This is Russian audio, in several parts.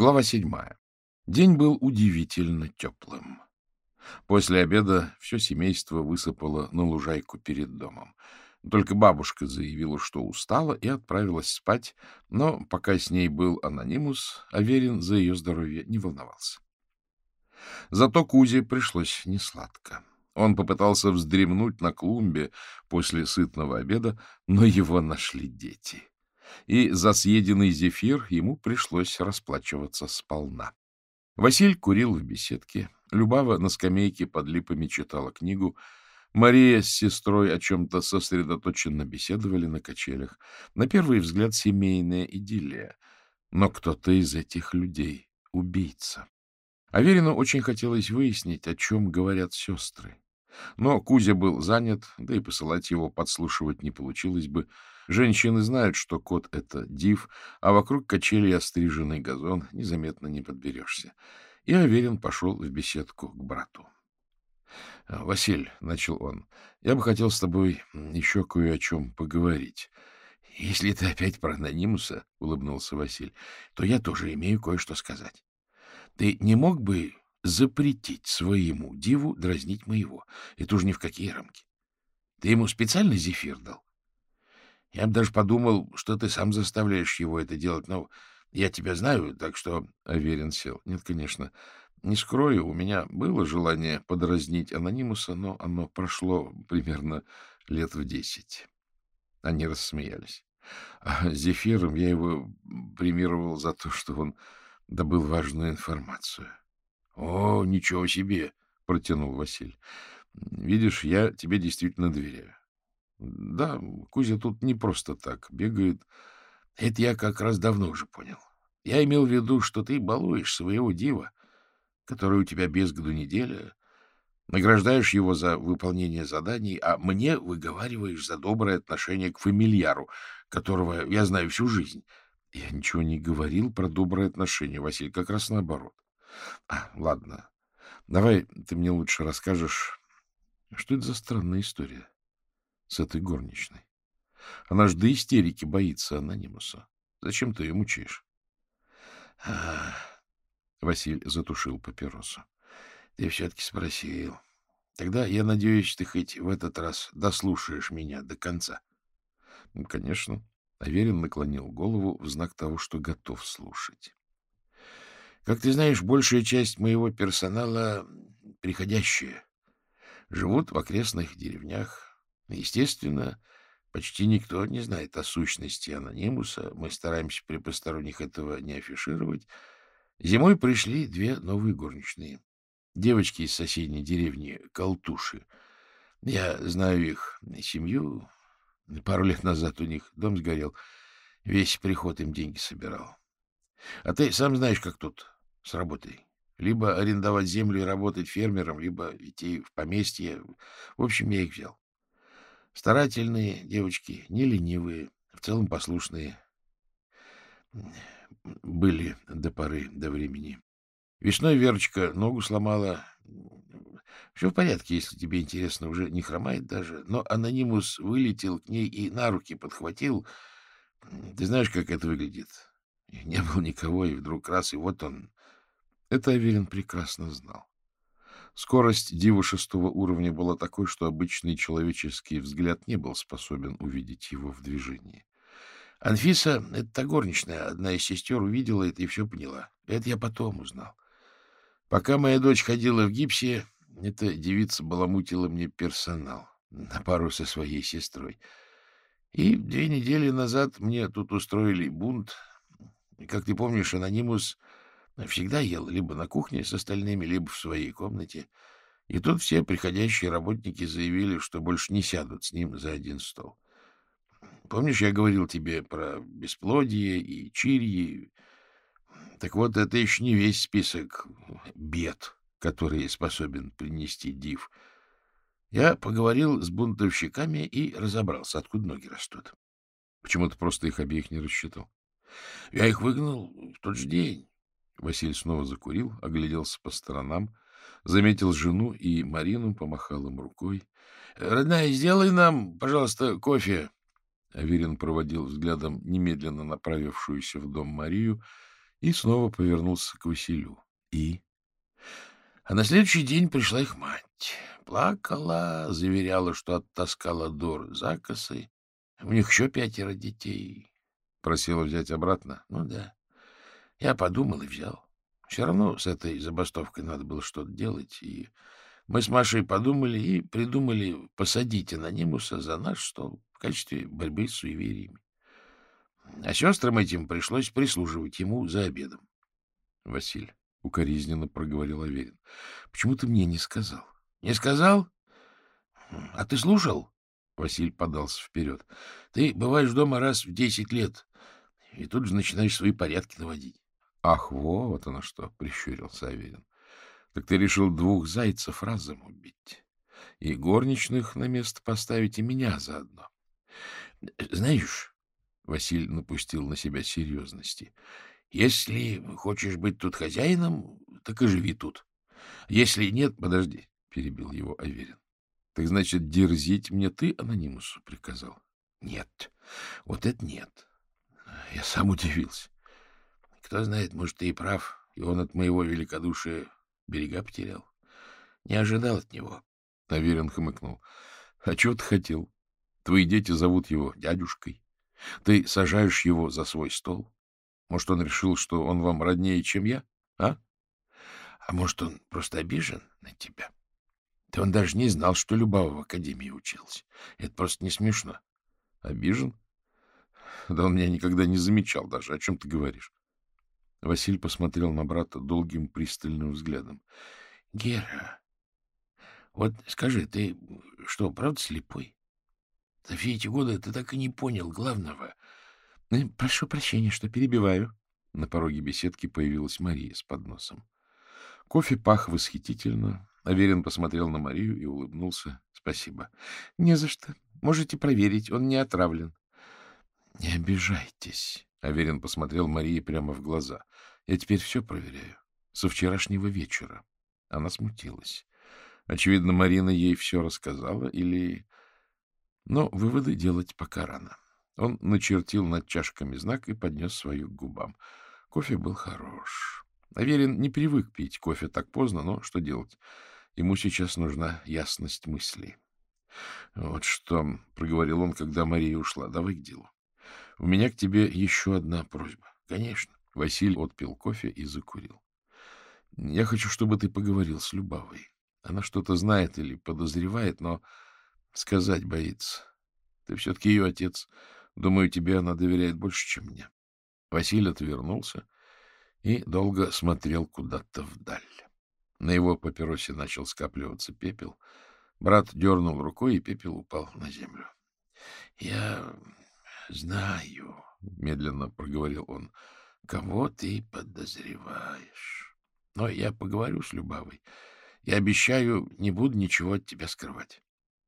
Глава седьмая. День был удивительно теплым. После обеда все семейство высыпало на лужайку перед домом. Только бабушка заявила, что устала, и отправилась спать, но пока с ней был анонимус, Аверин за ее здоровье не волновался. Зато Кузе пришлось несладко. Он попытался вздремнуть на клумбе после сытного обеда, но его нашли дети. И за съеденный зефир ему пришлось расплачиваться сполна. Василь курил в беседке, Любава на скамейке под липами читала книгу, Мария с сестрой о чем-то сосредоточенно беседовали на качелях. На первый взгляд семейная идиллия, но кто-то из этих людей — убийца. Аверину очень хотелось выяснить, о чем говорят сестры. Но Кузя был занят, да и посылать его подслушивать не получилось бы. Женщины знают, что кот — это див, а вокруг качели остриженный газон незаметно не подберешься. И Аверин пошел в беседку к брату. — Василь, — начал он, — я бы хотел с тобой еще кое о чем поговорить. — Если ты опять про анонимуса, — улыбнулся Василь, — то я тоже имею кое-что сказать. Ты не мог бы запретить своему диву дразнить моего? Это уж ни в какие рамки. Ты ему специально зефир дал? Я бы даже подумал, что ты сам заставляешь его это делать, но я тебя знаю, так что... Аверин сел. Нет, конечно. Не скрою, у меня было желание подразнить анонимуса, но оно прошло примерно лет в десять. Они рассмеялись. А Зефиром я его премировал за то, что он добыл важную информацию. — О, ничего себе! — протянул Василий. — Видишь, я тебе действительно доверяю. Да, Кузя тут не просто так бегает. Это я как раз давно уже понял. Я имел в виду, что ты балуешь своего дива, который у тебя без году неделя, награждаешь его за выполнение заданий, а мне выговариваешь за доброе отношение к фамильяру, которого я знаю всю жизнь. Я ничего не говорил про доброе отношение, Василий, как раз наоборот. А, ладно, давай ты мне лучше расскажешь, что это за странная история с этой горничной. Она ж до истерики боится анонимуса. Зачем ты ее мучаешь? Василь затушил папиросу. — Ты все-таки спросил. Тогда, я надеюсь, ты хоть в этот раз дослушаешь меня до конца. Ну, — Конечно. Аверин наклонил голову в знак того, что готов слушать. — Как ты знаешь, большая часть моего персонала приходящая. Живут в окрестных деревнях. Естественно, почти никто не знает о сущности анонимуса. Мы стараемся при посторонних этого не афишировать. Зимой пришли две новые горничные. Девочки из соседней деревни Колтуши. Я знаю их семью. Пару лет назад у них дом сгорел. Весь приход им деньги собирал. А ты сам знаешь, как тут с работой. Либо арендовать землю и работать фермером, либо идти в поместье. В общем, я их взял. Старательные девочки, не ленивые, в целом послушные были до поры до времени. Весной Верочка ногу сломала. Все в порядке, если тебе интересно, уже не хромает даже. Но анонимус вылетел к ней и на руки подхватил. Ты знаешь, как это выглядит? Не было никого, и вдруг раз, и вот он. Это Аверин прекрасно знал. Скорость дива шестого уровня была такой, что обычный человеческий взгляд не был способен увидеть его в движении. Анфиса, это та горничная, одна из сестер, увидела это и все поняла. Это я потом узнал. Пока моя дочь ходила в гипсе, эта девица баламутила мне персонал на пару со своей сестрой. И две недели назад мне тут устроили бунт. Как ты помнишь, анонимус всегда ел либо на кухне с остальными, либо в своей комнате. И тут все приходящие работники заявили, что больше не сядут с ним за один стол. Помнишь, я говорил тебе про бесплодие и чирьи? Так вот, это еще не весь список бед, которые способен принести див. Я поговорил с бунтовщиками и разобрался, откуда ноги растут. Почему ты просто их обеих не рассчитал? Я их выгнал в тот же день. Василий снова закурил, огляделся по сторонам, заметил жену и Марину, помахал им рукой. — Родная, сделай нам, пожалуйста, кофе. Аверин проводил взглядом немедленно направившуюся в дом Марию И снова повернулся к Василю. И? А на следующий день пришла их мать. Плакала, заверяла, что оттаскала дур за косой. У них еще пятеро детей. Просила взять обратно. Ну да. Я подумал и взял. Все равно с этой забастовкой надо было что-то делать. И мы с Машей подумали и придумали посадить анонимуса за наш стол в качестве борьбы с суевериями. А сестрам этим пришлось прислуживать ему за обедом. — Василь, — укоризненно проговорил Аверин, — почему ты мне не сказал? — Не сказал? А ты слушал? Василь подался вперед. — Ты бываешь дома раз в десять лет, и тут же начинаешь свои порядки наводить. — Ах, вот оно что! — прищурился Аверин. — Так ты решил двух зайцев разом убить. И горничных на место поставить, и меня заодно. — Знаешь, Василь напустил на себя серьезности. — Если хочешь быть тут хозяином, так и живи тут. Если нет, подожди, — перебил его Аверин. — Так значит, дерзить мне ты анонимусу приказал? — Нет, вот это нет. Я сам удивился. Кто знает, может, ты и прав, и он от моего великодушия берега потерял. Не ожидал от него. Аверин хмыкнул. — А чего ты хотел? Твои дети зовут его дядюшкой. Ты сажаешь его за свой стол? Может, он решил, что он вам роднее, чем я? А? А может, он просто обижен на тебя? Да он даже не знал, что Любава в академии учился. Это просто не смешно. Обижен? Да он меня никогда не замечал даже. О чем ты говоришь? Василий посмотрел на брата долгим пристальным взглядом. — Гера, вот скажи, ты что, правда слепой? За все эти годы ты так и не понял главного. Э, — Прошу прощения, что перебиваю. На пороге беседки появилась Мария с подносом. Кофе пах восхитительно. Аверин посмотрел на Марию и улыбнулся. — Спасибо. — Не за что. Можете проверить, он не отравлен. — Не обижайтесь. Аверин посмотрел Марии прямо в глаза. — Я теперь все проверяю. Со вчерашнего вечера. Она смутилась. Очевидно, Марина ей все рассказала или но выводы делать пока рано. Он начертил над чашками знак и поднес свою к губам. Кофе был хорош. Аверин не привык пить кофе так поздно, но что делать? Ему сейчас нужна ясность мыслей. — Вот что, — проговорил он, когда Мария ушла, — давай к делу. У меня к тебе еще одна просьба. — Конечно. Василий отпил кофе и закурил. — Я хочу, чтобы ты поговорил с Любавой. Она что-то знает или подозревает, но Сказать боится. Ты все-таки ее отец. Думаю, тебе она доверяет больше, чем мне. Василий отвернулся и долго смотрел куда-то вдаль. На его папиросе начал скапливаться пепел. Брат дернул рукой, и пепел упал на землю. — Я знаю, — медленно проговорил он, — кого ты подозреваешь. Но я поговорю с Любавой. Я обещаю, не буду ничего от тебя скрывать.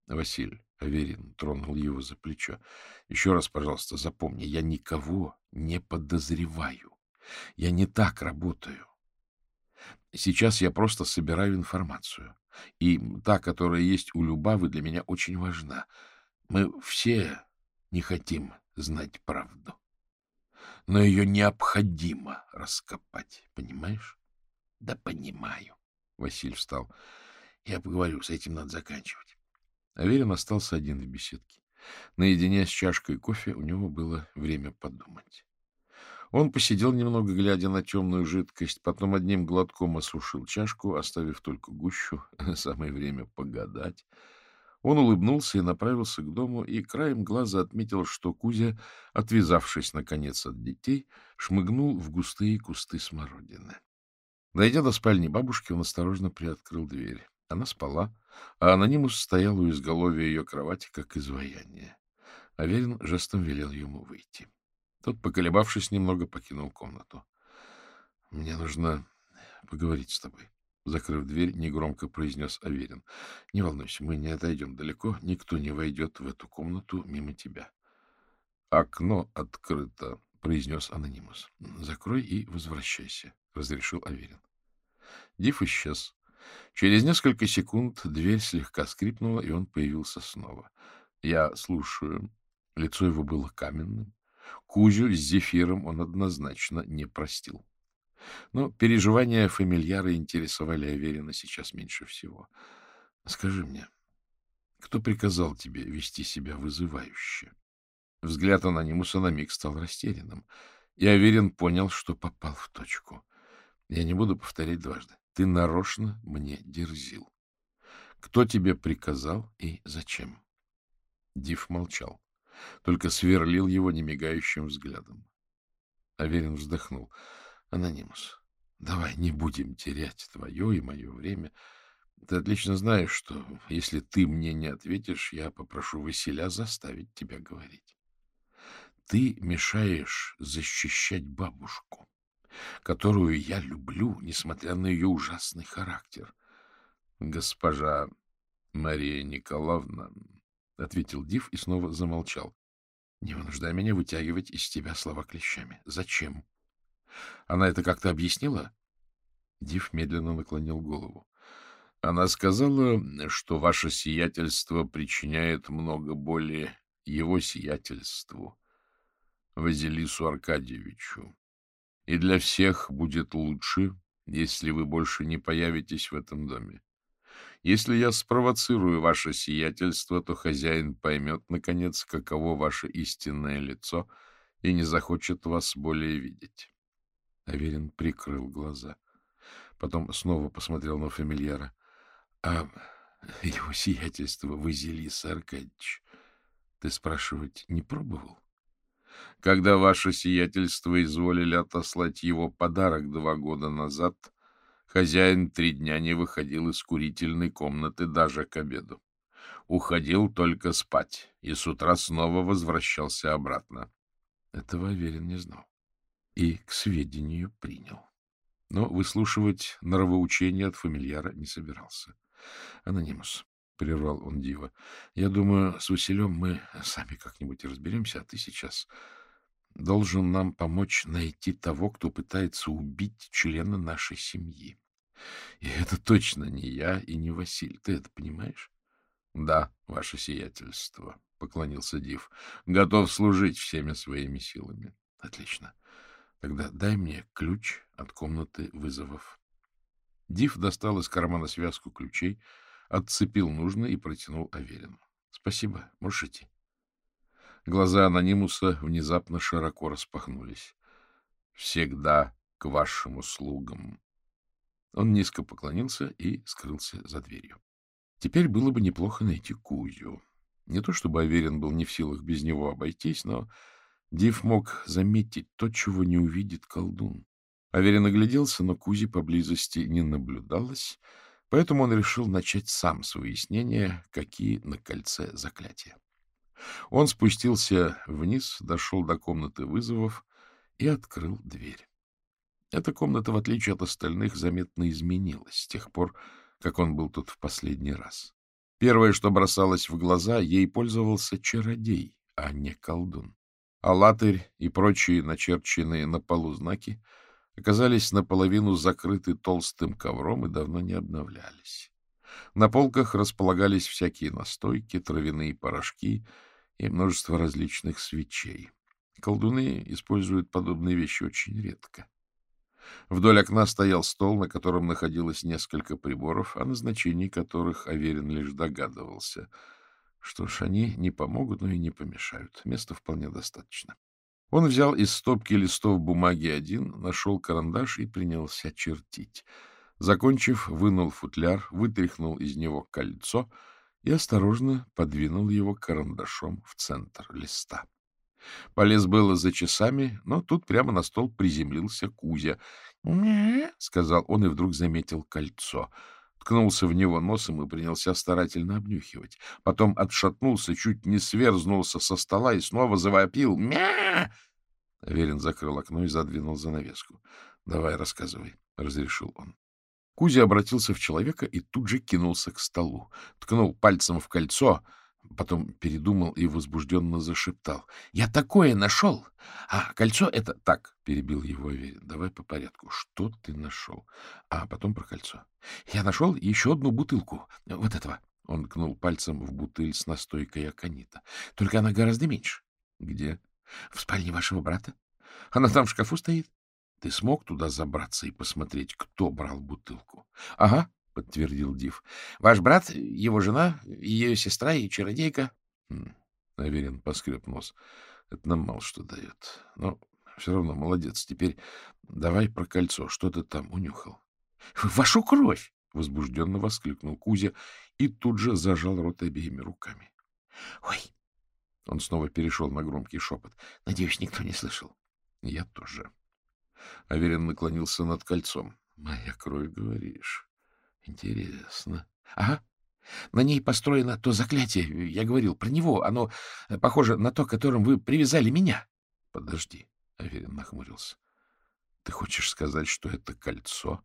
Василий Аверин тронул его за плечо. — Еще раз, пожалуйста, запомни, я никого не подозреваю. Я не так работаю. Сейчас я просто собираю информацию. И та, которая есть у Любавы, для меня очень важна. Мы все не хотим знать правду. Но ее необходимо раскопать, понимаешь? — Да понимаю. Василий встал. — Я поговорю, с этим надо заканчивать. Аверин остался один в беседке. Наедине с чашкой кофе у него было время подумать. Он посидел немного, глядя на темную жидкость, потом одним глотком осушил чашку, оставив только гущу. Самое время погадать. Он улыбнулся и направился к дому, и краем глаза отметил, что Кузя, отвязавшись, наконец, от детей, шмыгнул в густые кусты смородины. Дойдя до спальни бабушки, он осторожно приоткрыл дверь. Она спала, а анонимус стоял у изголовья ее кровати, как изваяние. Аверин жестом велел ему выйти. Тот, поколебавшись немного, покинул комнату. — Мне нужно поговорить с тобой. Закрыв дверь, негромко произнес Аверин. — Не волнуйся, мы не отойдем далеко. Никто не войдет в эту комнату мимо тебя. — Окно открыто, — произнес анонимус. — Закрой и возвращайся, — разрешил Аверин. Див исчез. Через несколько секунд дверь слегка скрипнула, и он появился снова. Я слушаю. Лицо его было каменным. Кузю с зефиром он однозначно не простил. Но переживания фамильяра интересовали Аверина сейчас меньше всего. Скажи мне, кто приказал тебе вести себя вызывающе? Взгляд анонимуса на миг стал растерянным, и Аверин понял, что попал в точку. Я не буду повторять дважды. Ты нарочно мне дерзил. Кто тебе приказал и зачем? Див молчал, только сверлил его немигающим взглядом. Аверин вздохнул. — Анонимус, давай не будем терять твое и мое время. Ты отлично знаешь, что если ты мне не ответишь, я попрошу Василя заставить тебя говорить. Ты мешаешь защищать бабушку, которую я люблю, несмотря на ее ужасный характер. — Госпожа Мария Николаевна, — ответил Див и снова замолчал. — Не вынуждай меня вытягивать из тебя слова клещами. Зачем? Она это как-то объяснила? Див медленно наклонил голову. Она сказала, что ваше сиятельство причиняет много боли его сиятельству, Вазилису Аркадьевичу. И для всех будет лучше, если вы больше не появитесь в этом доме. Если я спровоцирую ваше сиятельство, то хозяин поймет, наконец, каково ваше истинное лицо и не захочет вас более видеть. Аверин прикрыл глаза. Потом снова посмотрел на фамильяра. — А его сиятельство Вазилис Аркадьевич, ты спрашивать не пробовал? Когда ваше сиятельство изволили отослать его подарок два года назад, хозяин три дня не выходил из курительной комнаты даже к обеду. Уходил только спать и с утра снова возвращался обратно. Этого Аверин не знал и к сведению принял. Но выслушивать норовоучение от фамильяра не собирался. — Анонимус, — прервал он Дива, — я думаю, с Василем мы сами как-нибудь разберемся, а ты сейчас должен нам помочь найти того, кто пытается убить члена нашей семьи. И это точно не я и не Василь. Ты это понимаешь? — Да, ваше сиятельство, — поклонился Див. — Готов служить всеми своими силами. — Отлично. Тогда дай мне ключ от комнаты вызовов. Див достал из кармана связку ключей, отцепил нужно и протянул Аверину. — Спасибо. Можешь идти. Глаза анонимуса внезапно широко распахнулись. — Всегда к вашим услугам. Он низко поклонился и скрылся за дверью. Теперь было бы неплохо найти Кузю. Не то чтобы Аверин был не в силах без него обойтись, но Див мог заметить то, чего не увидит колдун. Аверин огляделся, но Кузи поблизости не наблюдалось, поэтому он решил начать сам с выяснения, какие на кольце заклятия. Он спустился вниз, дошел до комнаты вызовов и открыл дверь. Эта комната, в отличие от остальных, заметно изменилась с тех пор, как он был тут в последний раз. Первое, что бросалось в глаза, ей пользовался чародей, а не колдун а латырь и прочие начерченные на полу знаки оказались наполовину закрыты толстым ковром и давно не обновлялись. На полках располагались всякие настойки, травяные порошки и множество различных свечей. Колдуны используют подобные вещи очень редко. Вдоль окна стоял стол, на котором находилось несколько приборов, о назначении которых Аверин лишь догадывался — что ж, они не помогут, но и не помешают. Места вполне достаточно. Он взял из стопки листов бумаги один, нашел карандаш и принялся чертить. Закончив, вынул футляр, вытряхнул из него кольцо и осторожно подвинул его карандашом в центр листа. Полез было за часами, но тут прямо на стол приземлился Кузя. — сказал он и вдруг заметил кольцо — ткнулся в него носом и принялся старательно обнюхивать. Потом отшатнулся, чуть не сверзнулся со стола и снова завопил. «Мя!» Аверин закрыл окно и задвинул занавеску. — Давай, рассказывай, — разрешил он. Кузя обратился в человека и тут же кинулся к столу. Ткнул пальцем в кольцо — Потом передумал и возбужденно зашептал. — Я такое нашел! А кольцо это... — Так, — перебил его Аверин. — Давай по порядку. Что ты нашел? А потом про кольцо. — Я нашел еще одну бутылку. Вот этого. Он кнул пальцем в бутыль с настойкой аконита. — Только она гораздо меньше. — Где? — В спальне вашего брата. Она там в шкафу стоит. Ты смог туда забраться и посмотреть, кто брал бутылку? — Ага, — подтвердил Див. — Ваш брат, его жена, ее сестра и чародейка. Хм, Аверин поскреб нос. Это нам мало что дает. Но все равно молодец. Теперь давай про кольцо. Что ты там унюхал? — Вашу кровь! — возбужденно воскликнул Кузя и тут же зажал рот обеими руками. — Ой! Он снова перешел на громкий шепот. — Надеюсь, никто не слышал. — Я тоже. Аверин наклонился над кольцом. — Моя кровь, говоришь? Интересно. — Ага. На ней построено то заклятие. Я говорил про него. Оно похоже на то, которым вы привязали меня. — Подожди. Аверин нахмурился. — Ты хочешь сказать, что это кольцо?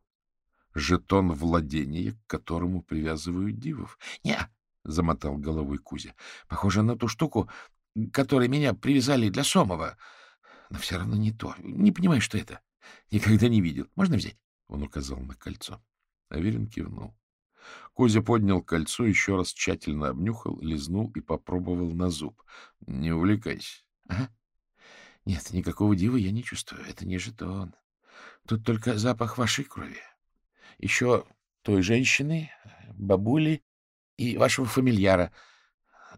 Жетон владения, к которому привязывают дивов? — Не, — замотал головой Кузя. — Похоже на ту штуку, которой меня привязали для Сомова. Но все равно не то. Не понимаю, что это. Никогда не видел. Можно взять? Он указал на кольцо. Аверин кивнул. Кузя поднял кольцо, еще раз тщательно обнюхал, лизнул и попробовал на зуб. — Не увлекайся. — Ага. Нет, никакого дива я не чувствую. Это не жетон. Тут только запах вашей крови. Еще той женщины, бабули и вашего фамильяра.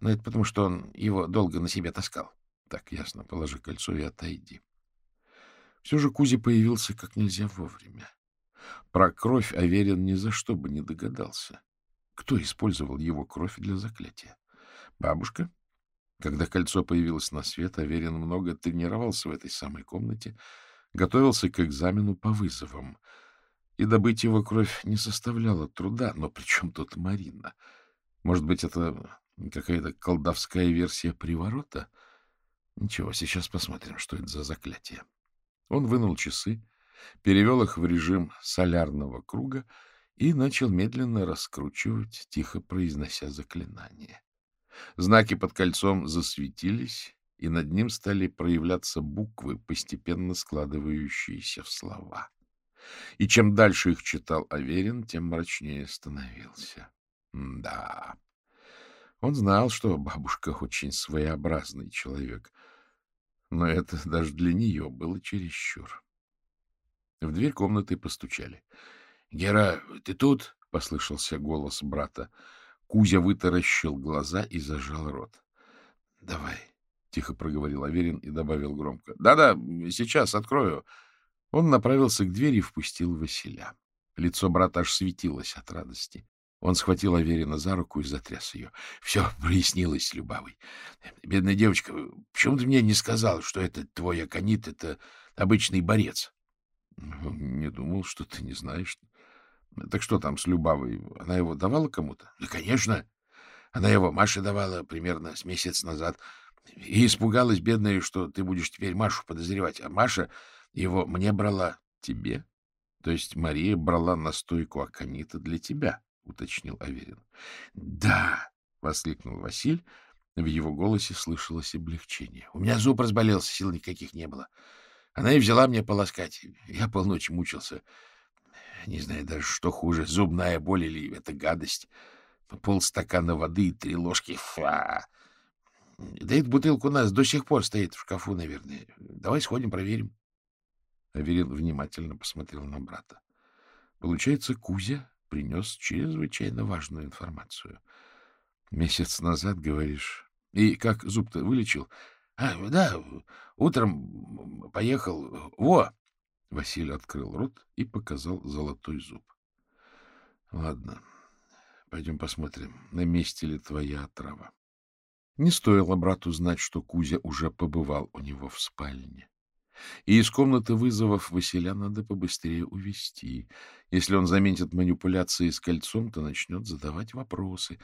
Но это потому, что он его долго на себе таскал. Так, ясно. Положи кольцо и отойди. Все же Кузя появился как нельзя вовремя. Про кровь Аверин ни за что бы не догадался. Кто использовал его кровь для заклятия? Бабушка? Когда кольцо появилось на свет, Аверин много тренировался в этой самой комнате, готовился к экзамену по вызовам. И добыть его кровь не составляло труда, но при чем тут Марина? Может быть, это какая-то колдовская версия приворота? Ничего, сейчас посмотрим, что это за заклятие. Он вынул часы, перевел их в режим солярного круга и начал медленно раскручивать, тихо произнося заклинание. Знаки под кольцом засветились, и над ним стали проявляться буквы, постепенно складывающиеся в слова. И чем дальше их читал Аверин, тем мрачнее становился. да, он знал, что бабушка очень своеобразный человек, но это даже для нее было чересчур. В дверь комнаты постучали. — Гера, ты тут? — послышался голос брата. Кузя вытаращил глаза и зажал рот. — Давай, — тихо проговорил Аверин и добавил громко. «Да — Да-да, сейчас открою. Он направился к двери и впустил Василя. Лицо брата аж светилось от радости. Он схватил Аверина за руку и затряс ее. — Все прояснилось, Любавый. Бедная девочка, почему ты мне не сказал, что это твой аконит, это обычный борец? — Не думал, что ты не знаешь. Так что там с Любавой? Она его давала кому-то? — Да, конечно. Она его Маше давала примерно с месяц назад. И испугалась, бедная, что ты будешь теперь Машу подозревать. А Маша его мне брала. — Тебе? То есть Мария брала настойку аконита для тебя? —— уточнил Аверин. — Да! — воскликнул Василь. В его голосе слышалось облегчение. — У меня зуб разболелся, сил никаких не было. Она и взяла мне полоскать. Я полночи мучился. Не знаю даже, что хуже, зубная боль или это гадость. Полстакана воды и три ложки. Фа! Да эта бутылка у нас до сих пор стоит в шкафу, наверное. Давай сходим, проверим. Аверин внимательно посмотрел на брата. Получается, Кузя принес чрезвычайно важную информацию. Месяц назад, говоришь. И как зуб-то вылечил? А, да, утром поехал. Во! Василий открыл рот и показал золотой зуб. Ладно, пойдем посмотрим, на месте ли твоя отрава. Не стоило брату знать, что Кузя уже побывал у него в спальне. И из комнаты вызовов Василя надо побыстрее увести. Если он заметит манипуляции с кольцом, то начнет задавать вопросы,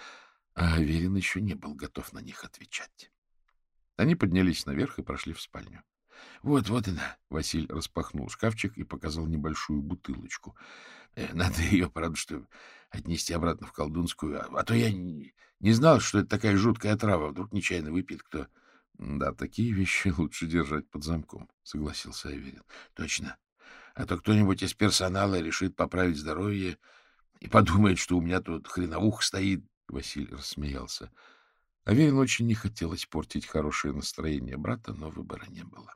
а Аверин еще не был готов на них отвечать. Они поднялись наверх и прошли в спальню. — Вот, вот она. Василь распахнул шкафчик и показал небольшую бутылочку. Э, — Надо ее, правда, что отнести обратно в колдунскую, а, а то я не, знал, что это такая жуткая трава. Вдруг нечаянно выпьет кто. — Да, такие вещи лучше держать под замком, — согласился Аверин. — Точно. А то кто-нибудь из персонала решит поправить здоровье и подумает, что у меня тут хреновух стоит. Василий рассмеялся. Аверин очень не хотел испортить хорошее настроение брата, но выбора не было.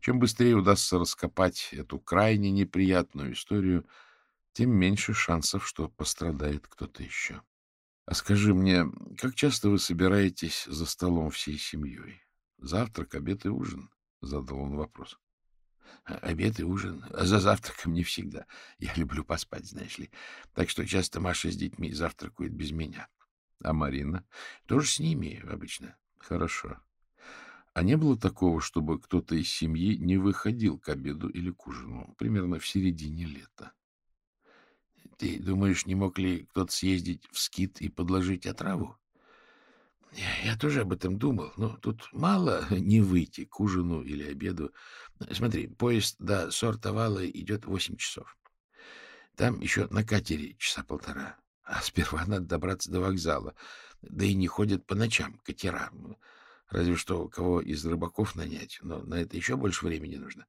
Чем быстрее удастся раскопать эту крайне неприятную историю, тем меньше шансов, что пострадает кто-то еще. А скажи мне, как часто вы собираетесь за столом всей семьей? Завтрак, обед и ужин? — задал он вопрос. — Обед и ужин. А за завтраком не всегда. Я люблю поспать, знаешь ли. Так что часто Маша с детьми завтракает без меня. А Марина? Тоже с ними обычно. Хорошо. А не было такого, чтобы кто-то из семьи не выходил к обеду или к ужину, примерно в середине лета? Ты думаешь, не мог ли кто-то съездить в скит и подложить отраву? Я, тоже об этом думал, но тут мало не выйти к ужину или обеду. Смотри, поезд до Сортовала идет восемь часов. Там еще на катере часа полтора. А сперва надо добраться до вокзала. Да и не ходят по ночам катера. Разве что кого из рыбаков нанять, но на это еще больше времени нужно.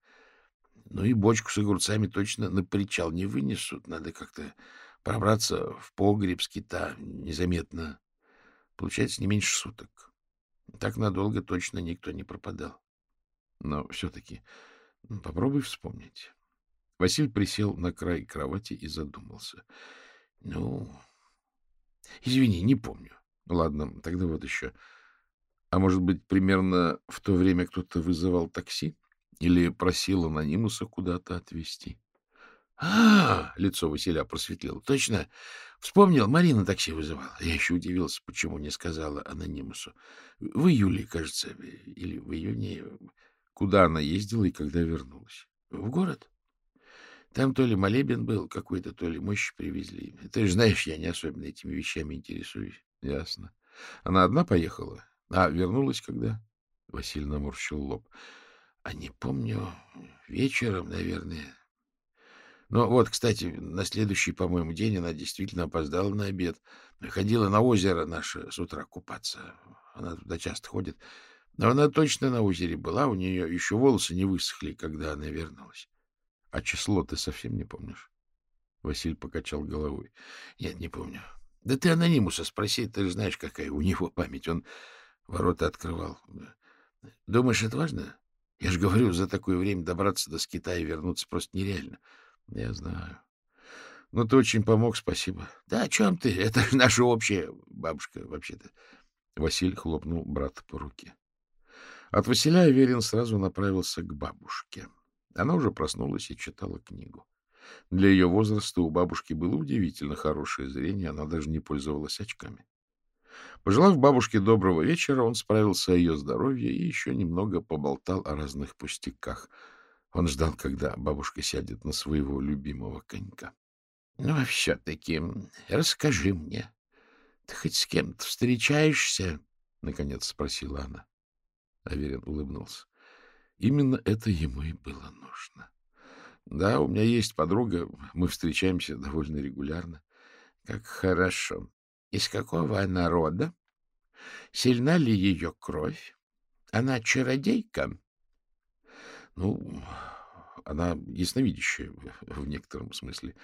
Ну и бочку с огурцами точно на причал не вынесут. Надо как-то пробраться в погреб скита незаметно. Получается не меньше суток. Так надолго точно никто не пропадал. Но все-таки попробуй вспомнить. Василь присел на край кровати и задумался. Ну, извини, не помню. Ладно, тогда вот еще. А может быть, примерно в то время кто-то вызывал такси? Или просил анонимуса куда-то отвезти? А, лицо Василя просветлело. Точно. Вспомнил, Марина такси вызывала. Я еще удивился, почему не сказала анонимусу. В июле, кажется, или в июне. Куда она ездила и когда вернулась? В город. Там то ли молебен был какой-то, то ли мощи привезли. Ты же знаешь, я не особенно этими вещами интересуюсь. Ясно. Она одна поехала? А вернулась когда? Василий наморщил лоб. А не помню, вечером, наверное, ну вот, кстати, на следующий, по-моему, день она действительно опоздала на обед. Ходила на озеро наше с утра купаться. Она туда часто ходит. Но она точно на озере была, у нее еще волосы не высохли, когда она вернулась. А число ты совсем не помнишь? Василь покачал головой. Нет, не помню. Да ты анонимуса спроси, ты же знаешь, какая у него память. Он ворота открывал. Думаешь, это важно? Я же говорю, за такое время добраться до Скита и вернуться просто нереально. —— Я знаю. Ну, ты очень помог, спасибо. — Да о чем ты? Это же наша общая бабушка, вообще-то. Василий хлопнул брата по руке. От Василия Аверин сразу направился к бабушке. Она уже проснулась и читала книгу. Для ее возраста у бабушки было удивительно хорошее зрение, она даже не пользовалась очками. Пожелав бабушке доброго вечера, он справился о ее здоровье и еще немного поболтал о разных пустяках — он ждал, когда бабушка сядет на своего любимого конька. — Ну, а все-таки расскажи мне, ты хоть с кем-то встречаешься? — наконец спросила она. Аверин улыбнулся. Именно это ему и было нужно. Да, у меня есть подруга, мы встречаемся довольно регулярно. Как хорошо. Из какого она рода? Сильна ли ее кровь? Она чародейка? Ну, она ясновидящая в некотором смысле.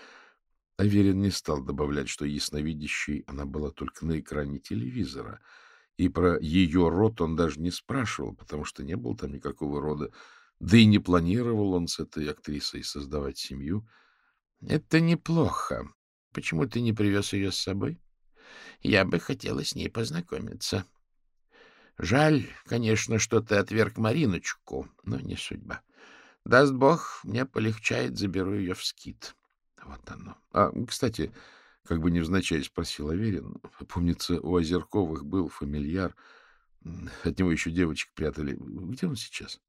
Аверин не стал добавлять, что ясновидящей она была только на экране телевизора, и про ее род он даже не спрашивал, потому что не было там никакого рода, да и не планировал он с этой актрисой создавать семью. — Это неплохо. Почему ты не привез ее с собой? Я бы хотела с ней познакомиться. Жаль, конечно, что ты отверг Мариночку, но не судьба. Даст Бог, мне полегчает, заберу ее в скит. Вот оно. А, кстати, как бы невзначай спросил Аверин, помнится, у Озерковых был фамильяр, от него еще девочек прятали. Где он сейчас?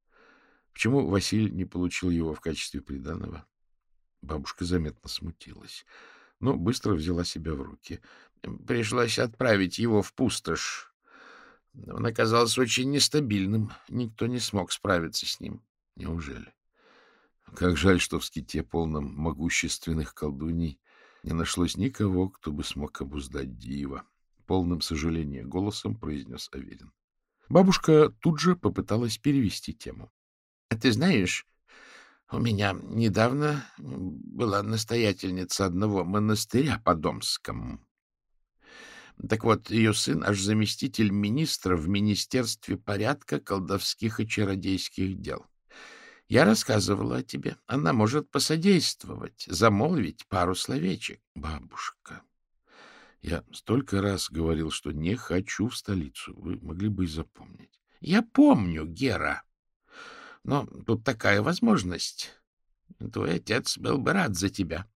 Почему Василий не получил его в качестве приданого? Бабушка заметно смутилась, но быстро взяла себя в руки. Пришлось отправить его в пустошь он оказался очень нестабильным. Никто не смог справиться с ним. Неужели? Как жаль, что в ските, полном могущественных колдуней, не нашлось никого, кто бы смог обуздать дива. Полным сожаления голосом произнес Аверин. Бабушка тут же попыталась перевести тему. — А ты знаешь, у меня недавно была настоятельница одного монастыря по Домскому. Так вот, ее сын аж заместитель министра в Министерстве порядка колдовских и чародейских дел. Я рассказывала о тебе. Она может посодействовать, замолвить пару словечек. Бабушка, я столько раз говорил, что не хочу в столицу. Вы могли бы и запомнить. Я помню, Гера. Но тут такая возможность. Твой отец был бы рад за тебя.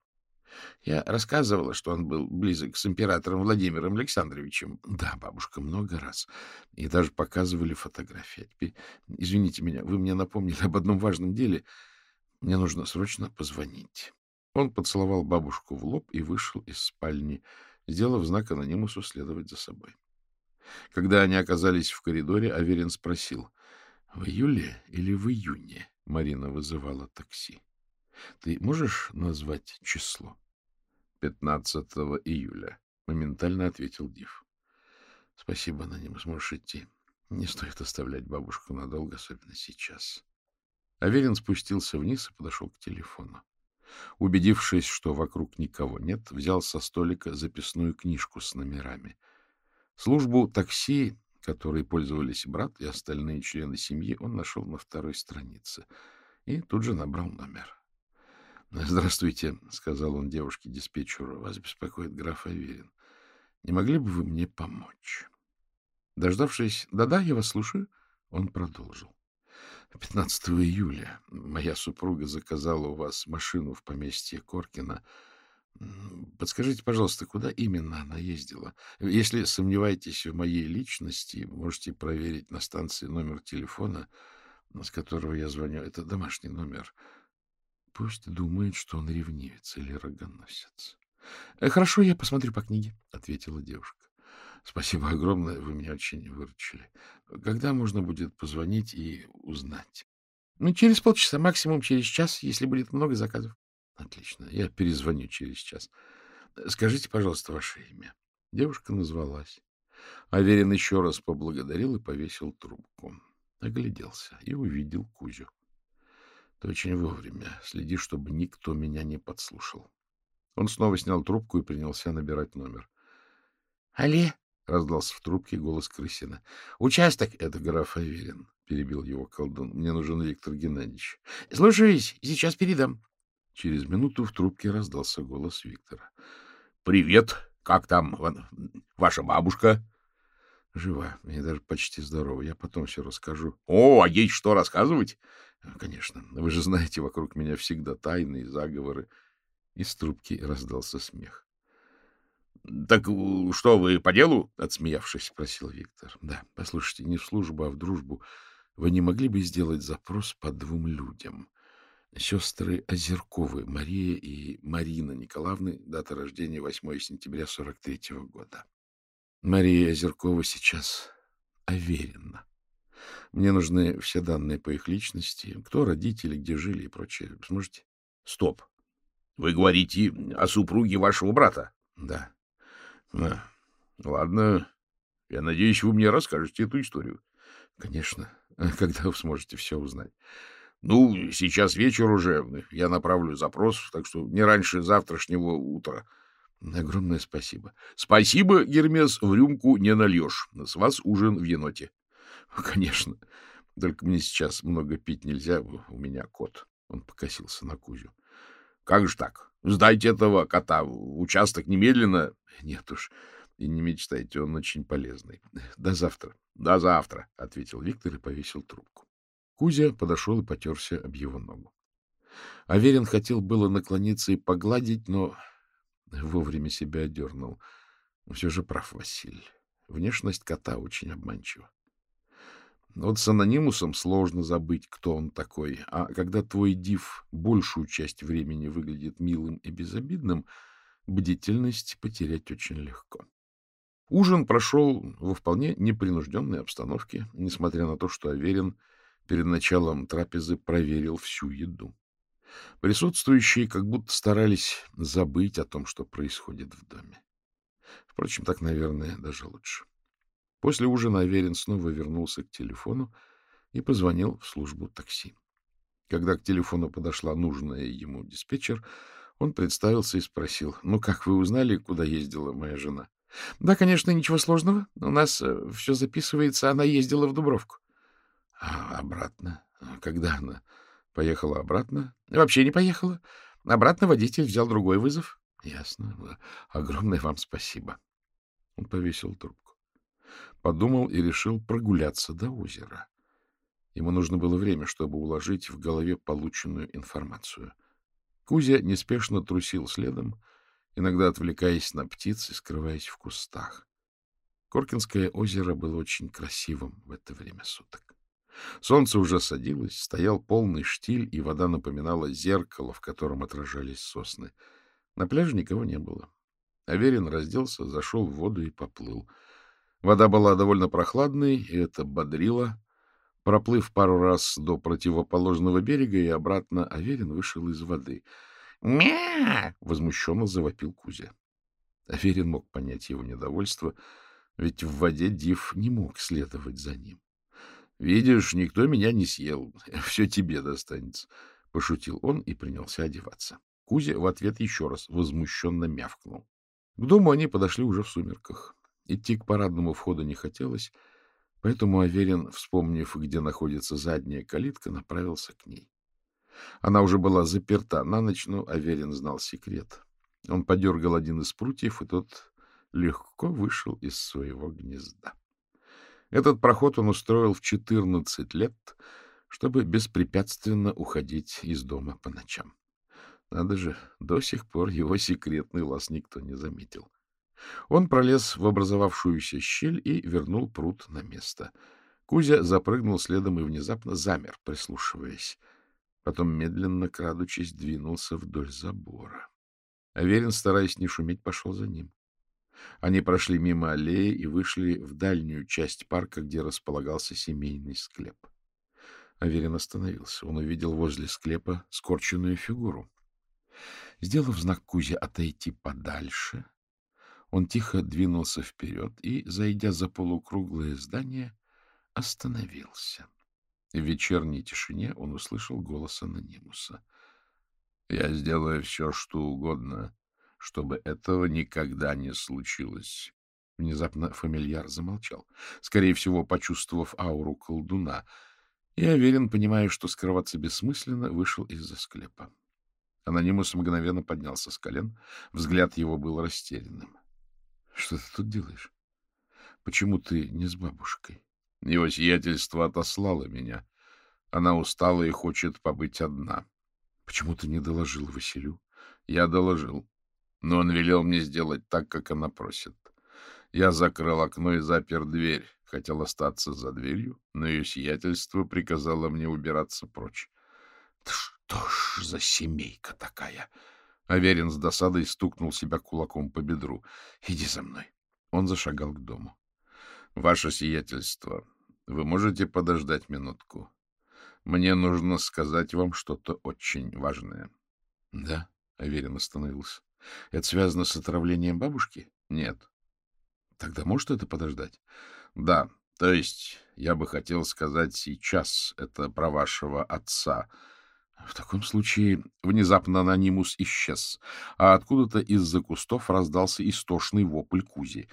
Я рассказывала, что он был близок с императором Владимиром Александровичем. Да, бабушка, много раз. И даже показывали фотографии. А теперь, извините меня, вы мне напомнили об одном важном деле. Мне нужно срочно позвонить. Он поцеловал бабушку в лоб и вышел из спальни, сделав знак анонимусу следовать за собой. Когда они оказались в коридоре, Аверин спросил, в июле или в июне Марина вызывала такси. Ты можешь назвать число? 15 июля, моментально ответил Див. Спасибо, Анонимус, можешь идти. Не стоит оставлять бабушку надолго, особенно сейчас. Аверин спустился вниз и подошел к телефону. Убедившись, что вокруг никого нет, взял со столика записную книжку с номерами. Службу такси, которой пользовались брат и остальные члены семьи, он нашел на второй странице и тут же набрал номер. — Здравствуйте, — сказал он девушке-диспетчеру. — Вас беспокоит граф Аверин. Не могли бы вы мне помочь? Дождавшись, да-да, я вас слушаю, он продолжил. 15 июля моя супруга заказала у вас машину в поместье Коркина. Подскажите, пожалуйста, куда именно она ездила? Если сомневаетесь в моей личности, можете проверить на станции номер телефона, с которого я звоню. Это домашний номер. Пусть думает, что он ревнивец или рогоносец. «Э, — Хорошо, я посмотрю по книге, — ответила девушка. — Спасибо огромное, вы меня очень выручили. Когда можно будет позвонить и узнать? — Ну, через полчаса, максимум через час, если будет много заказов. — Отлично, я перезвоню через час. Скажите, пожалуйста, ваше имя. Девушка назвалась. Аверин еще раз поблагодарил и повесил трубку. Огляделся и увидел Кузю. Ты очень вовремя. Следи, чтобы никто меня не подслушал. Он снова снял трубку и принялся набирать номер. — Алле! — раздался в трубке голос Крысина. — Участок! — Это граф Аверин, — перебил его колдун. — Мне нужен Виктор Геннадьевич. — Слушаюсь, сейчас передам. Через минуту в трубке раздался голос Виктора. — Привет! Как там ваша бабушка? — Жива и даже почти здорова. Я потом все расскажу. — О, а есть что рассказывать? — Конечно. Вы же знаете, вокруг меня всегда тайны и заговоры. Из трубки раздался смех. — Так что, вы по делу? — отсмеявшись, спросил Виктор. — Да, послушайте, не в службу, а в дружбу. Вы не могли бы сделать запрос по двум людям? Сестры Озерковы, Мария и Марина Николаевны, дата рождения 8 сентября 43 -го года. Мария Озеркова сейчас уверена. Мне нужны все данные по их личности, кто родители, где жили и прочее. Сможете? Стоп. Вы говорите о супруге вашего брата? Да. А, ладно. Я надеюсь, вы мне расскажете эту историю. Конечно. Когда вы сможете все узнать? Ну, сейчас вечер уже. Я направлю запрос, так что не раньше завтрашнего утра. Огромное спасибо. Спасибо, Гермес, в рюмку не нальешь. С вас ужин в еноте. Конечно. Только мне сейчас много пить нельзя, у меня кот. Он покосился на Кузю. Как же так? Сдайте этого кота в участок немедленно. Нет уж, и не мечтайте, он очень полезный. До завтра. До завтра, — ответил Виктор и повесил трубку. Кузя подошел и потерся об его ногу. Аверин хотел было наклониться и погладить, но вовремя себя одернул. Все же прав Василий. Внешность кота очень обманчива. Вот с анонимусом сложно забыть, кто он такой. А когда твой див большую часть времени выглядит милым и безобидным, бдительность потерять очень легко. Ужин прошел во вполне непринужденной обстановке, несмотря на то, что Аверин перед началом трапезы проверил всю еду. Присутствующие как будто старались забыть о том, что происходит в доме. Впрочем, так, наверное, даже лучше. После ужина Аверин снова вернулся к телефону и позвонил в службу такси. Когда к телефону подошла нужная ему диспетчер, он представился и спросил, «Ну как, вы узнали, куда ездила моя жена?» «Да, конечно, ничего сложного. У нас э, все записывается. Она ездила в Дубровку». «А обратно? Когда она Поехала обратно? Вообще не поехала. Обратно водитель взял другой вызов. Ясно. Огромное вам спасибо. Он повесил трубку. Подумал и решил прогуляться до озера. Ему нужно было время, чтобы уложить в голове полученную информацию. Кузя неспешно трусил следом, иногда отвлекаясь на птиц и скрываясь в кустах. Коркинское озеро было очень красивым в это время суток. Солнце уже садилось, стоял полный штиль, и вода напоминала зеркало, в котором отражались сосны. На пляже никого не было. Аверин разделся, зашел в воду и поплыл. Вода была довольно прохладной, и это бодрило. Проплыв пару раз до противоположного берега и обратно, Аверин вышел из воды. «Мя!» — возмущенно завопил Кузя. Аверин мог понять его недовольство, ведь в воде Див не мог следовать за ним. — Видишь, никто меня не съел. Все тебе достанется. — пошутил он и принялся одеваться. Кузя в ответ еще раз возмущенно мявкнул. К дому они подошли уже в сумерках. Идти к парадному входу не хотелось, поэтому Аверин, вспомнив, где находится задняя калитка, направился к ней. Она уже была заперта на ночь, но Аверин знал секрет. Он подергал один из прутьев, и тот легко вышел из своего гнезда. Этот проход он устроил в 14 лет, чтобы беспрепятственно уходить из дома по ночам. Надо же, до сих пор его секретный лаз никто не заметил. Он пролез в образовавшуюся щель и вернул пруд на место. Кузя запрыгнул следом и внезапно замер, прислушиваясь. Потом, медленно крадучись, двинулся вдоль забора. Аверин, стараясь не шуметь, пошел за ним. Они прошли мимо аллеи и вышли в дальнюю часть парка, где располагался семейный склеп. Аверин остановился. Он увидел возле склепа скорченную фигуру. Сделав знак Кузе отойти подальше, он тихо двинулся вперед и, зайдя за полукруглое здание, остановился. В вечерней тишине он услышал голос анонимуса. — Я сделаю все, что угодно, чтобы этого никогда не случилось. Внезапно фамильяр замолчал, скорее всего, почувствовав ауру колдуна, и Аверин, понимая, что скрываться бессмысленно, вышел из-за склепа. Анонимус мгновенно поднялся с колен, взгляд его был растерянным. — Что ты тут делаешь? Почему ты не с бабушкой? Его сиятельство отослало меня. Она устала и хочет побыть одна. Почему ты не доложил Василю? Я доложил но он велел мне сделать так, как она просит. Я закрыл окно и запер дверь. Хотел остаться за дверью, но ее сиятельство приказало мне убираться прочь. — Что ж за семейка такая? Аверин с досадой стукнул себя кулаком по бедру. — Иди за мной. Он зашагал к дому. — Ваше сиятельство, вы можете подождать минутку? Мне нужно сказать вам что-то очень важное. — Да, — Аверин остановился. Это связано с отравлением бабушки? Нет. Тогда может это подождать? Да. То есть я бы хотел сказать сейчас. Это про вашего отца. В таком случае внезапно анонимус исчез, а откуда-то из-за кустов раздался истошный вопль Кузи.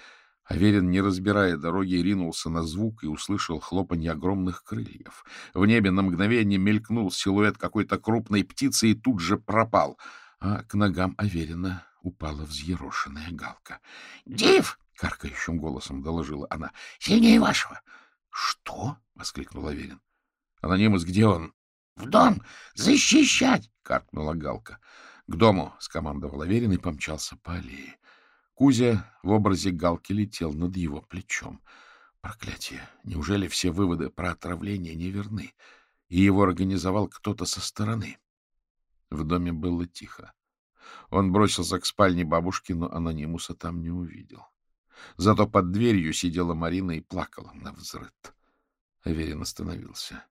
Аверин, не разбирая дороги, ринулся на звук и услышал хлопанье огромных крыльев. В небе на мгновение мелькнул силуэт какой-то крупной птицы и тут же пропал — а к ногам Аверина упала взъерошенная галка. — Див! — каркающим голосом доложила она. — Сильнее вашего! — Что? — воскликнул Аверин. — Анонимус, где он? — В дом! Защищать! — каркнула галка. — К дому! — скомандовал Аверин и помчался по аллее. Кузя в образе галки летел над его плечом. Проклятие! Неужели все выводы про отравление неверны? И его организовал кто-то со стороны? — в доме было тихо. Он бросился к спальне бабушки, но анонимуса там не увидел. Зато под дверью сидела Марина и плакала на взрыд. Аверин остановился.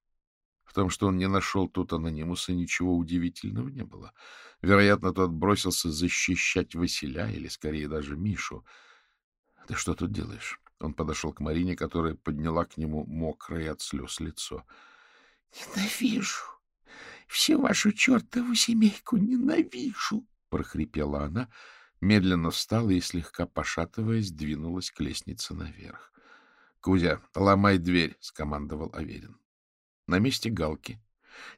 В том, что он не нашел тут анонимуса, ничего удивительного не было. Вероятно, тот бросился защищать Василя или, скорее, даже Мишу. — Ты что тут делаешь? Он подошел к Марине, которая подняла к нему мокрое от слез лицо. — Ненавижу Всю вашу чертову семейку ненавижу! — прохрипела она, медленно встала и, слегка пошатываясь, двинулась к лестнице наверх. — Кузя, ломай дверь! — скомандовал Аверин. На месте галки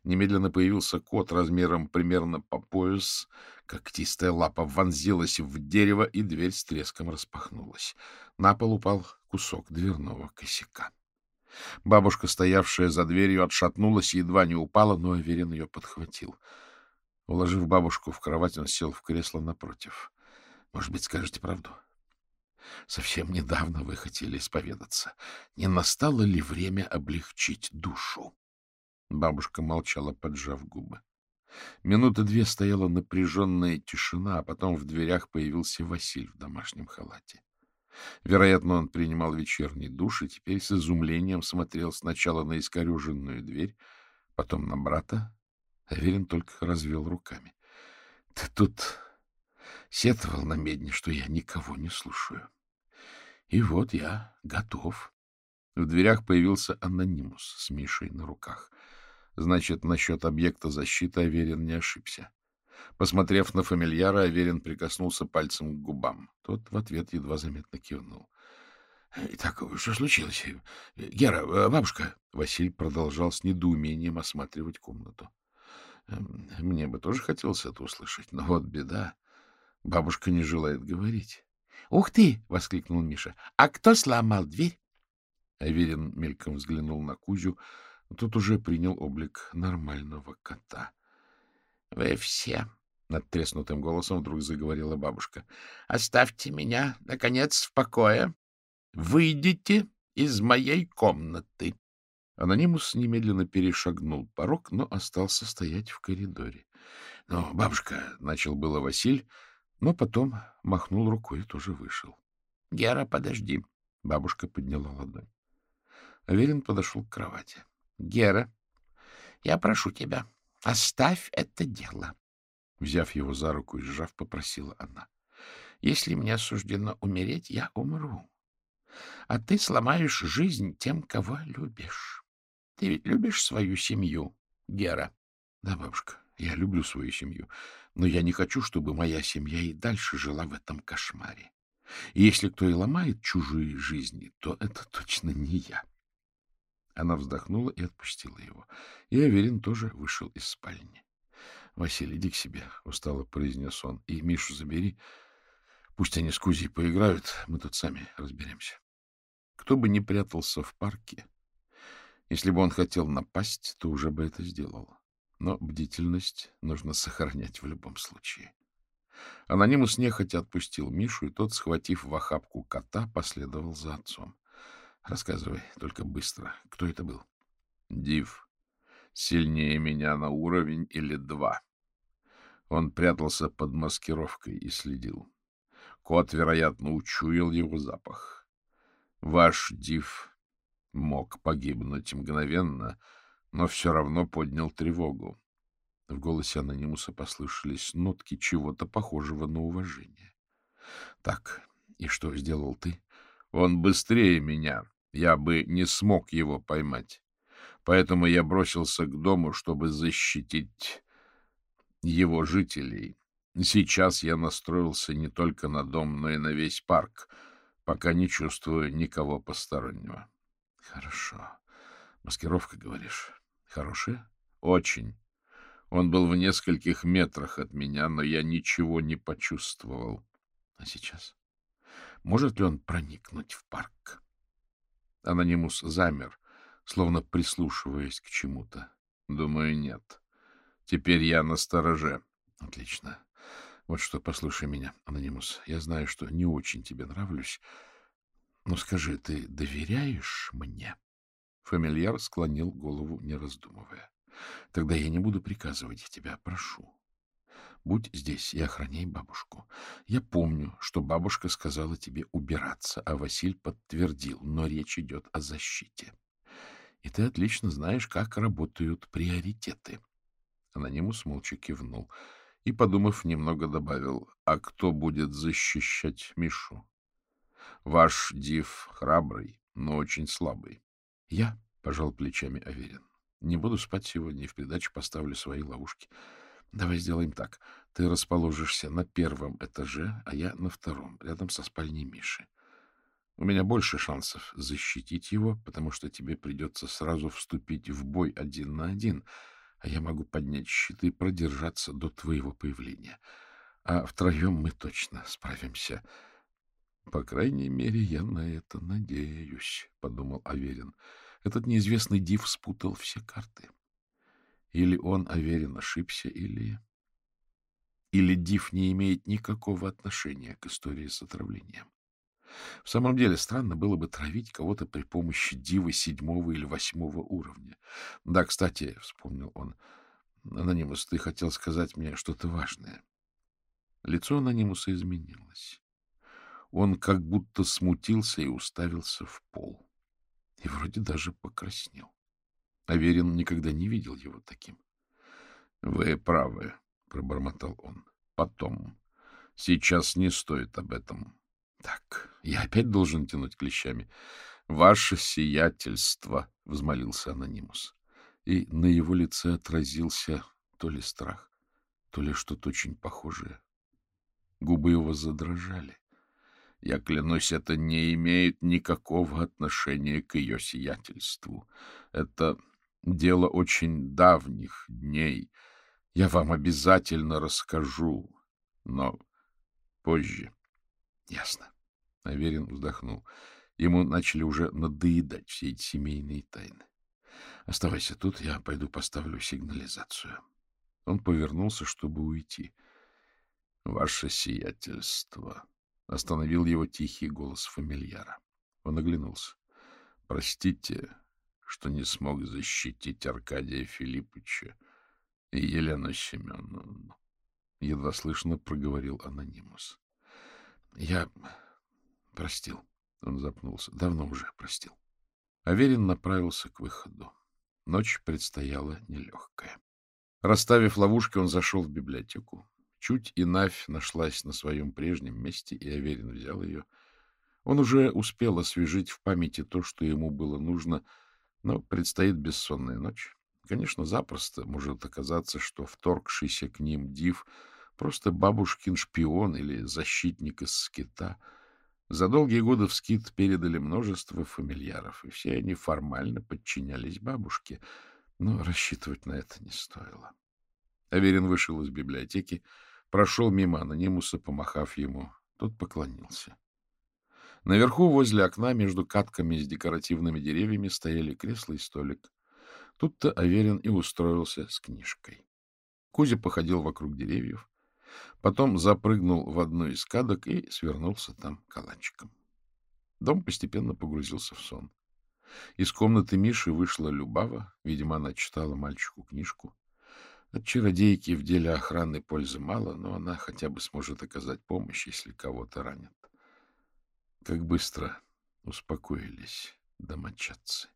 Немедленно появился кот размером примерно по пояс. Когтистая лапа вонзилась в дерево, и дверь с треском распахнулась. На пол упал кусок дверного косяка. Бабушка, стоявшая за дверью, отшатнулась и едва не упала, но Аверин ее подхватил. Уложив бабушку в кровать, он сел в кресло напротив. — Может быть, скажете правду? Совсем недавно вы хотели исповедаться. Не настало ли время облегчить душу? Бабушка молчала, поджав губы. Минуты две стояла напряженная тишина, а потом в дверях появился Василь в домашнем халате. Вероятно, он принимал вечерний душ и теперь с изумлением смотрел сначала на искореженную дверь, потом на брата. Аверин только развел руками. — Ты тут сетовал на медне, что я никого не слушаю. И вот я готов. В дверях появился анонимус с Мишей на руках. Значит, насчет объекта защиты Аверин не ошибся. Посмотрев на фамильяра, Аверин прикоснулся пальцем к губам. Тот в ответ едва заметно кивнул. — Итак, что случилось? — Гера, бабушка! Василь продолжал с недоумением осматривать комнату. Эм, — Мне бы тоже хотелось это услышать, но вот беда. Бабушка не желает говорить. — Ух ты! — воскликнул Миша. — А кто сломал дверь? Аверин мельком взглянул на Кузю, Тут уже принял облик нормального кота. — Вы все, — над треснутым голосом вдруг заговорила бабушка, — оставьте меня, наконец, в покое. Выйдите из моей комнаты. Анонимус немедленно перешагнул порог, но остался стоять в коридоре. — Ну, бабушка, — начал было Василь, но потом махнул рукой и тоже вышел. — Гера, подожди. Бабушка подняла ладонь. Аверин подошел к кровати. — Гера, я прошу тебя, оставь это дело. Взяв его за руку и сжав, попросила она. — Если мне суждено умереть, я умру. А ты сломаешь жизнь тем, кого любишь. Ты ведь любишь свою семью, Гера? — Да, бабушка, я люблю свою семью, но я не хочу, чтобы моя семья и дальше жила в этом кошмаре. И если кто и ломает чужие жизни, то это точно не я. — она вздохнула и отпустила его. И Аверин тоже вышел из спальни. — Василий, иди к себе, — устало произнес он. — И Мишу забери. Пусть они с Кузей поиграют, мы тут сами разберемся. Кто бы ни прятался в парке, если бы он хотел напасть, то уже бы это сделал. Но бдительность нужно сохранять в любом случае. Анонимус нехотя отпустил Мишу, и тот, схватив в охапку кота, последовал за отцом. Рассказывай, только быстро. Кто это был? Див. Сильнее меня на уровень или два. Он прятался под маскировкой и следил. Кот, вероятно, учуял его запах. Ваш Див мог погибнуть мгновенно, но все равно поднял тревогу. В голосе анонимуса послышались нотки чего-то похожего на уважение. — Так, и что сделал ты? — Он быстрее меня, я бы не смог его поймать. Поэтому я бросился к дому, чтобы защитить его жителей. Сейчас я настроился не только на дом, но и на весь парк, пока не чувствую никого постороннего. — Хорошо. Маскировка, говоришь? Хорошая? — Очень. Он был в нескольких метрах от меня, но я ничего не почувствовал. — А сейчас? Может ли он проникнуть в парк? Анонимус замер, словно прислушиваясь к чему-то. Думаю, нет. Теперь я на стороже. Отлично. Вот что, послушай меня, Анонимус. Я знаю, что не очень тебе нравлюсь. Но скажи, ты доверяешь мне? Фамильяр склонил голову, не раздумывая. Тогда я не буду приказывать тебя, прошу. Будь здесь и охраняй бабушку. Я помню, что бабушка сказала тебе убираться, а Василь подтвердил, но речь идет о защите. И ты отлично знаешь, как работают приоритеты. Анонимус молча кивнул и, подумав, немного добавил, а кто будет защищать Мишу? Ваш див храбрый, но очень слабый. Я, — пожал плечами Аверин, — не буду спать сегодня и в придачу поставлю свои ловушки. — Давай сделаем так. Ты расположишься на первом этаже, а я на втором, рядом со спальней Миши. У меня больше шансов защитить его, потому что тебе придется сразу вступить в бой один на один, а я могу поднять щиты и продержаться до твоего появления. А втроем мы точно справимся. — По крайней мере, я на это надеюсь, — подумал Аверин. Этот неизвестный див спутал все карты. Или он, Аверин, ошибся, или... Или Див не имеет никакого отношения к истории с отравлением. В самом деле, странно было бы травить кого-то при помощи дивы седьмого или восьмого уровня. Да, кстати, — вспомнил он, — Анонимус, ты хотел сказать мне что-то важное. Лицо Анонимуса изменилось. Он как будто смутился и уставился в пол. И вроде даже покраснел. Аверин никогда не видел его таким. — Вы правы, — пробормотал он. — Потом. Сейчас не стоит об этом. Так, я опять должен тянуть клещами. — Ваше сиятельство, — взмолился анонимус. И на его лице отразился то ли страх, то ли что-то очень похожее. Губы его задрожали. Я клянусь, это не имеет никакого отношения к ее сиятельству. Это дело очень давних дней. Я вам обязательно расскажу, но позже. Ясно. Аверин вздохнул. Ему начали уже надоедать все эти семейные тайны. Оставайся тут, я пойду поставлю сигнализацию. Он повернулся, чтобы уйти. Ваше сиятельство. Остановил его тихий голос фамильяра. Он оглянулся. Простите, что не смог защитить Аркадия Филипповича и Елену Семеновну. Едва слышно проговорил анонимус. — Я простил. Он запнулся. Давно уже простил. Аверин направился к выходу. Ночь предстояла нелегкая. Расставив ловушки, он зашел в библиотеку. Чуть и Навь нашлась на своем прежнем месте, и Аверин взял ее. Он уже успел освежить в памяти то, что ему было нужно, но предстоит бессонная ночь. Конечно, запросто может оказаться, что вторгшийся к ним див просто бабушкин шпион или защитник из скита. За долгие годы в скит передали множество фамильяров, и все они формально подчинялись бабушке, но рассчитывать на это не стоило. Аверин вышел из библиотеки, прошел мимо анонимуса, помахав ему. Тот поклонился. Наверху, возле окна, между катками с декоративными деревьями, стояли кресло и столик. Тут-то Аверин и устроился с книжкой. Кузя походил вокруг деревьев, потом запрыгнул в одну из кадок и свернулся там каланчиком. Дом постепенно погрузился в сон. Из комнаты Миши вышла Любава, видимо, она читала мальчику книжку. От чародейки в деле охраны пользы мало, но она хотя бы сможет оказать помощь, если кого-то ранят. Как быстро успокоились домочадцы.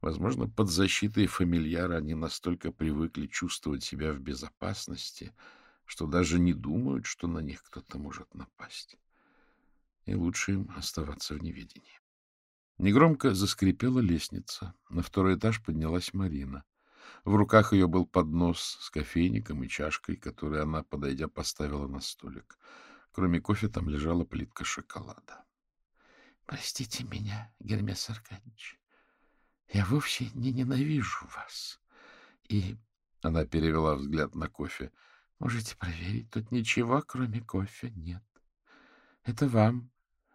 Возможно, под защитой фамильяра они настолько привыкли чувствовать себя в безопасности, что даже не думают, что на них кто-то может напасть. И лучше им оставаться в неведении. Негромко заскрипела лестница. На второй этаж поднялась Марина. В руках ее был поднос с кофейником и чашкой, которую она, подойдя, поставила на столик. Кроме кофе там лежала плитка шоколада. — Простите меня, Гермес Аркадьевич, я вовсе не ненавижу вас. И она перевела взгляд на кофе. Можете проверить, тут ничего, кроме кофе, нет. Это вам.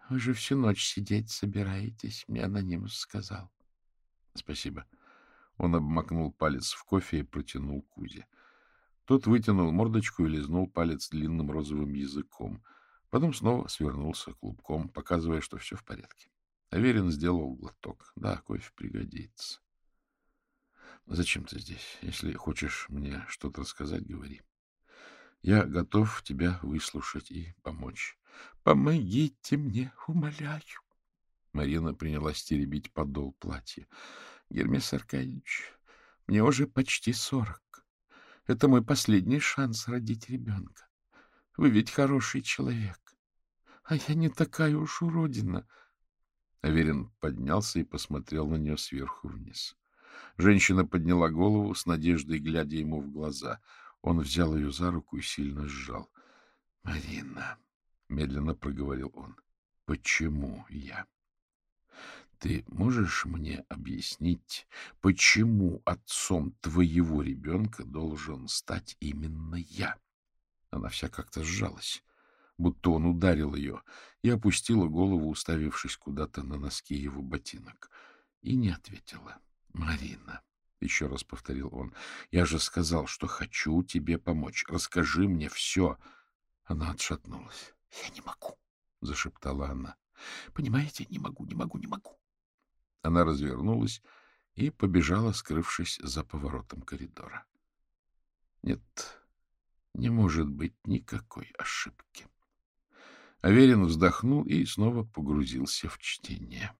Вы же всю ночь сидеть собираетесь, мне анонимус сказал. Спасибо. Он обмакнул палец в кофе и протянул Кузе. Тот вытянул мордочку и лизнул палец длинным розовым языком. Потом снова свернулся клубком, показывая, что все в порядке. Аверин сделал глоток. Да, кофе пригодится. Зачем ты здесь? Если хочешь мне что-то рассказать, говори. Я готов тебя выслушать и помочь. Помогите мне, умоляю. Марина принялась теребить подол платья. Гермес Аркадьевич, мне уже почти сорок. Это мой последний шанс родить ребенка. Вы ведь хороший человек. А я не такая уж уродина. Аверин поднялся и посмотрел на нее сверху вниз. Женщина подняла голову с надеждой, глядя ему в глаза. Он взял ее за руку и сильно сжал. — Марина, — медленно проговорил он, — почему я? — Ты можешь мне объяснить, почему отцом твоего ребенка должен стать именно я? Она вся как-то сжалась, будто он ударил ее, и опустила голову, уставившись куда-то на носки его ботинок, и не ответила. — Марина, — еще раз повторил он, — я же сказал, что хочу тебе помочь. Расскажи мне все. Она отшатнулась. — Я не могу, — зашептала она. — Понимаете, не могу, не могу, не могу. Она развернулась и побежала, скрывшись за поворотом коридора. Нет, не может быть никакой ошибки. Аверин вздохнул и снова погрузился в чтение.